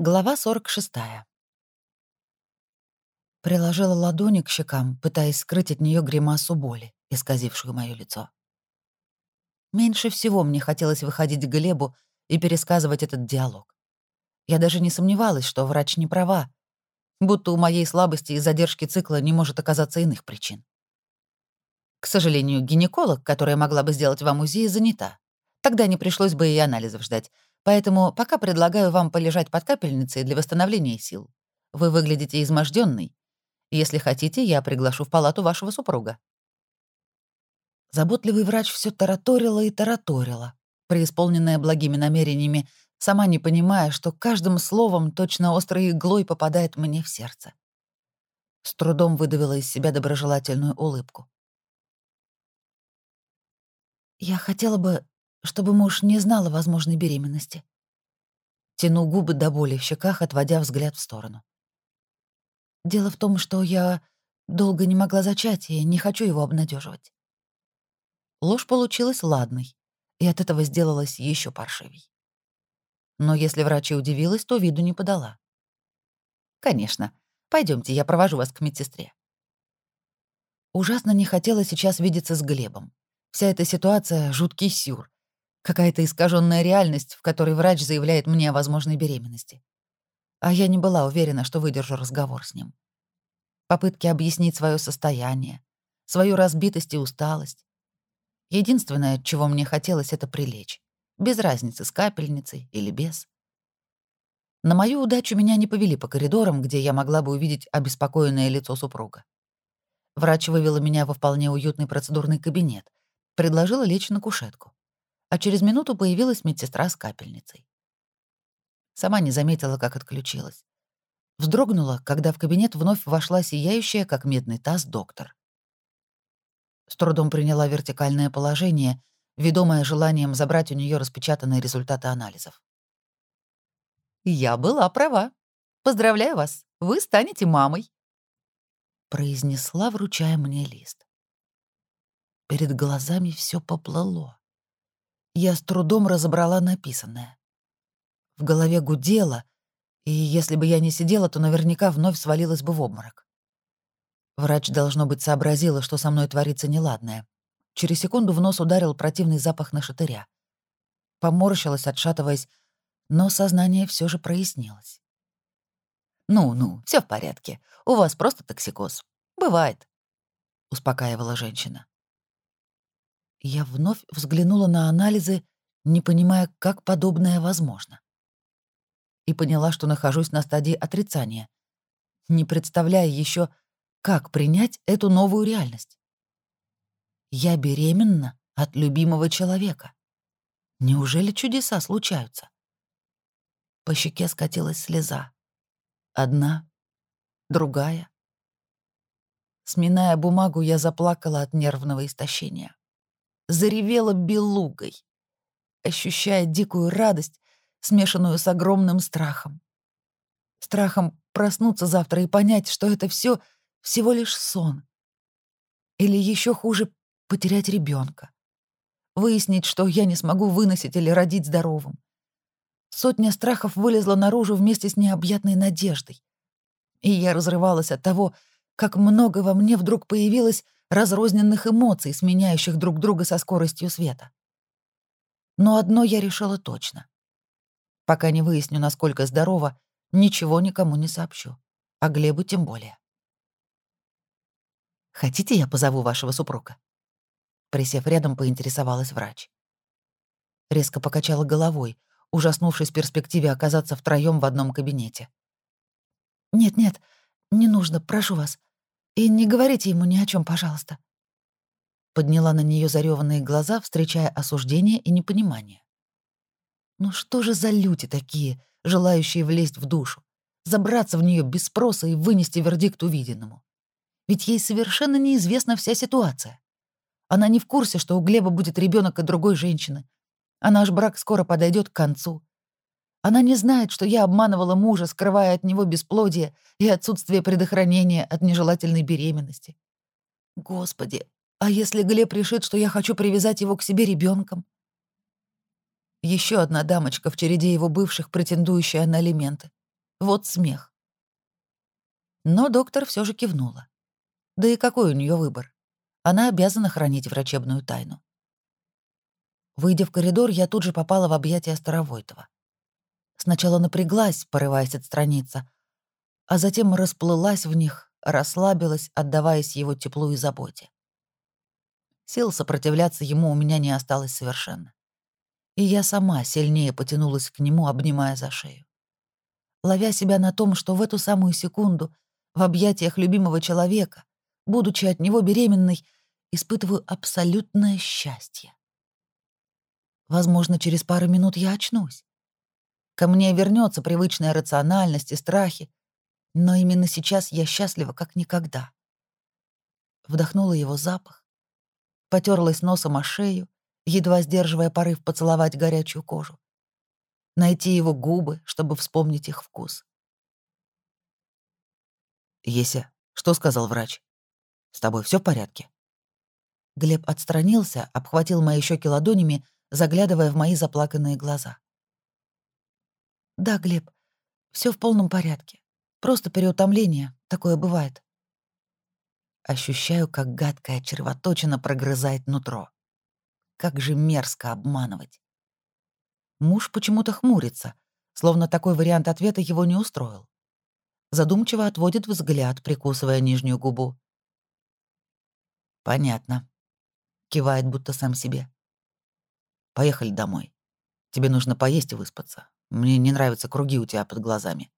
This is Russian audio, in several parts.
Глава 46. Приложила ладони к щекам, пытаясь скрыть от нее гримасу боли, исказившую мое лицо. Меньше всего мне хотелось выходить к Глебу и пересказывать этот диалог. Я даже не сомневалась, что врач не права, будто у моей слабости и задержки цикла не может оказаться иных причин. К сожалению, гинеколог, которая могла бы сделать вам УЗИ, занята. Тогда не пришлось бы и анализов ждать, Поэтому пока предлагаю вам полежать под капельницей для восстановления сил. Вы выглядите изможденной. Если хотите, я приглашу в палату вашего супруга». Заботливый врач все тараторила и тараторила, преисполненная благими намерениями, сама не понимая, что каждым словом точно острой иглой попадает мне в сердце. С трудом выдавила из себя доброжелательную улыбку. «Я хотела бы чтобы муж не знал о возможной беременности. Тяну губы до боли в щеках, отводя взгляд в сторону. Дело в том, что я долго не могла зачать и не хочу его обнадеживать. Ложь получилась ладной, и от этого сделалась еще паршивей. Но если врач и удивилась, то виду не подала. «Конечно. Пойдемте, я провожу вас к медсестре». Ужасно не хотела сейчас видеться с Глебом. Вся эта ситуация — жуткий сюр, Какая-то искаженная реальность, в которой врач заявляет мне о возможной беременности. А я не была уверена, что выдержу разговор с ним. Попытки объяснить свое состояние, свою разбитость и усталость. Единственное, чего мне хотелось, это прилечь. Без разницы, с капельницей или без. На мою удачу меня не повели по коридорам, где я могла бы увидеть обеспокоенное лицо супруга. Врач вывела меня во вполне уютный процедурный кабинет, предложила лечь на кушетку а через минуту появилась медсестра с капельницей. Сама не заметила, как отключилась. Вздрогнула, когда в кабинет вновь вошла сияющая, как медный таз, доктор. С трудом приняла вертикальное положение, ведомая желанием забрать у нее распечатанные результаты анализов. «Я была права. Поздравляю вас, вы станете мамой», — произнесла, вручая мне лист. Перед глазами все поплыло. Я с трудом разобрала написанное. В голове гудело, и если бы я не сидела, то наверняка вновь свалилась бы в обморок. Врач, должно быть, сообразила, что со мной творится неладное. Через секунду в нос ударил противный запах на шатыря. Поморщилась, отшатываясь, но сознание все же прояснилось. «Ну-ну, все в порядке. У вас просто токсикоз. Бывает», — успокаивала женщина. Я вновь взглянула на анализы, не понимая, как подобное возможно. И поняла, что нахожусь на стадии отрицания, не представляя еще, как принять эту новую реальность. Я беременна от любимого человека. Неужели чудеса случаются? По щеке скатилась слеза. Одна, другая. Сминая бумагу, я заплакала от нервного истощения заревела белугой, ощущая дикую радость, смешанную с огромным страхом. Страхом проснуться завтра и понять, что это все всего лишь сон. Или еще хуже — потерять ребенка. Выяснить, что я не смогу выносить или родить здоровым. Сотня страхов вылезла наружу вместе с необъятной надеждой. И я разрывалась от того, как много во мне вдруг появилось разрозненных эмоций, сменяющих друг друга со скоростью света. Но одно я решила точно. Пока не выясню, насколько здорово, ничего никому не сообщу. А Глебу тем более. «Хотите, я позову вашего супруга?» Присев рядом, поинтересовалась врач. Резко покачала головой, ужаснувшись перспективе оказаться втроём в одном кабинете. «Нет-нет, не нужно, прошу вас. И не говорите ему ни о чем, пожалуйста. Подняла на нее зареванные глаза, встречая осуждение и непонимание. Ну что же за люди такие, желающие влезть в душу, забраться в нее без спроса и вынести вердикт увиденному? Ведь ей совершенно неизвестна вся ситуация. Она не в курсе, что у Глеба будет ребенок от другой женщины, а наш брак скоро подойдет к концу. Она не знает, что я обманывала мужа, скрывая от него бесплодие и отсутствие предохранения от нежелательной беременности. Господи, а если Глеб решит, что я хочу привязать его к себе ребенком? Еще одна дамочка в череде его бывших, претендующая на алименты. Вот смех. Но доктор все же кивнула. Да и какой у нее выбор? Она обязана хранить врачебную тайну. Выйдя в коридор, я тут же попала в объятия Старовойтова. Сначала напряглась, порываясь отстраниться, а затем расплылась в них, расслабилась, отдаваясь его теплу и заботе. Сил сопротивляться ему у меня не осталось совершенно. И я сама сильнее потянулась к нему, обнимая за шею. Ловя себя на том, что в эту самую секунду в объятиях любимого человека, будучи от него беременной, испытываю абсолютное счастье. Возможно, через пару минут я очнусь. Ко мне вернется привычная рациональность и страхи, но именно сейчас я счастлива как никогда. Вдохнула его запах, потерлась носом о шею, едва сдерживая порыв поцеловать горячую кожу. Найти его губы, чтобы вспомнить их вкус. «Еся, что сказал врач? С тобой все в порядке?» Глеб отстранился, обхватил мои щеки ладонями, заглядывая в мои заплаканные глаза. «Да, Глеб, все в полном порядке. Просто переутомление. Такое бывает». Ощущаю, как гадкая червоточина прогрызает нутро. Как же мерзко обманывать. Муж почему-то хмурится, словно такой вариант ответа его не устроил. Задумчиво отводит взгляд, прикусывая нижнюю губу. «Понятно», — кивает будто сам себе. «Поехали домой. Тебе нужно поесть и выспаться. Мне не нравятся круги у тебя под глазами».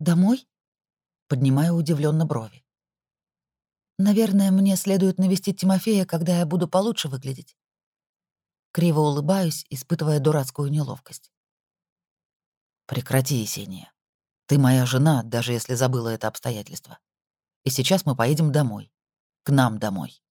«Домой?» — поднимаю удивленно брови. «Наверное, мне следует навестить Тимофея, когда я буду получше выглядеть». Криво улыбаюсь, испытывая дурацкую неловкость. «Прекрати, Есения. Ты моя жена, даже если забыла это обстоятельство. И сейчас мы поедем домой. К нам домой».